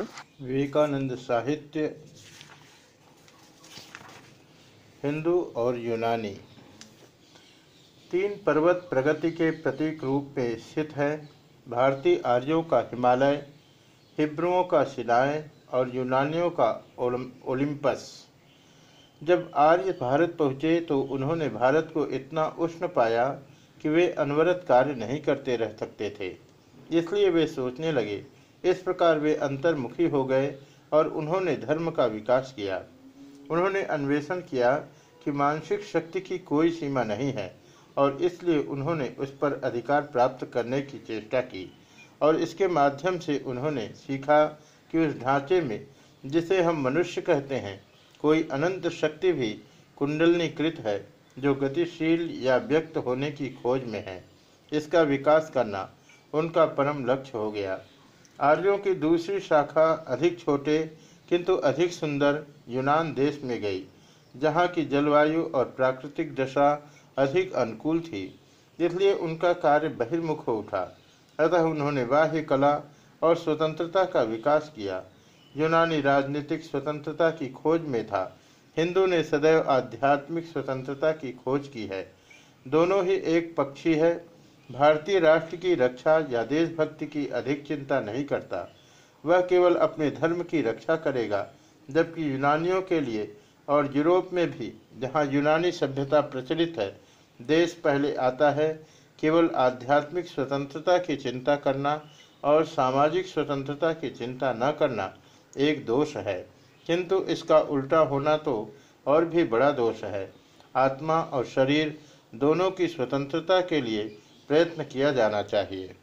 विवेकानंद साहित्य, हिंदू और यूनानी। तीन पर्वत प्रगति के प्रतीक रूप में स्थित है। भारतीय आर्यों का हिमालय, हिब्रुओं का सिनाय और यूनानियों का ओलिम्पस। जब आर्य भारत पहुँचे तो उन्होंने भारत को इतना उष्ण पाया कि वे अनवरत कार्य नहीं करते रह सकते थे। इसलिए वे सोचने लगे इस प्रकार वे अंतर्मुखी हो गए और उन्होंने धर्म का विकास किया। उन्होंने अन्वेषण किया कि मानसिक शक्ति की कोई सीमा नहीं है और इसलिए उन्होंने उस पर अधिकार प्राप्त करने की चेष्टा की और इसके माध्यम से उन्होंने सीखा कि उस ढांचे में, जिसे हम मनुष्य कहते हैं, कोई अनंत शक्ति भी कुंडलनीकृत है जो गतिशील या व्यक्त होने की खोज में है। इसका विकास करना उनका परम लक्ष्य हो गया। आर्यों की दूसरी शाखा अधिक छोटे, किंतु अधिक सुंदर यूनान देश में गई, जहाँ की जलवायु और प्राकृतिक दशा अधिक अनुकूल थी, इसलिए उनका कार्य बहिर्मुख हो उठा। अतः उन्होंने बाह्य कला और स्वतंत्रता का विकास किया। यूनानी राजनीतिक स्वतंत्रता की खोज में था। हिंदू ने सदैव आध्यात्मिक स्वतंत्रता की खोज की है। दोनों ही एक पक्षी है। भारतीय राष्ट्र की रक्षा या देशभक्ति की अधिक चिंता नहीं करता। वह केवल अपने धर्म की रक्षा करेगा, जबकि यूनानियों के लिए और यूरोप में भी, जहाँ यूनानी सभ्यता प्रचलित है, देश पहले आता है, केवल आध्यात्मिक स्वतंत्रता की चिंता करना और सामाजिक स्वतंत्रता की चिंता न करना एक दोष है। किंतु इसका उल्टा होना तो और भी बड़ा दोष है। आत्मा और शरीर दोनों की स्वतंत्रता के लिए प्रयत्न किया जाना चाहिए।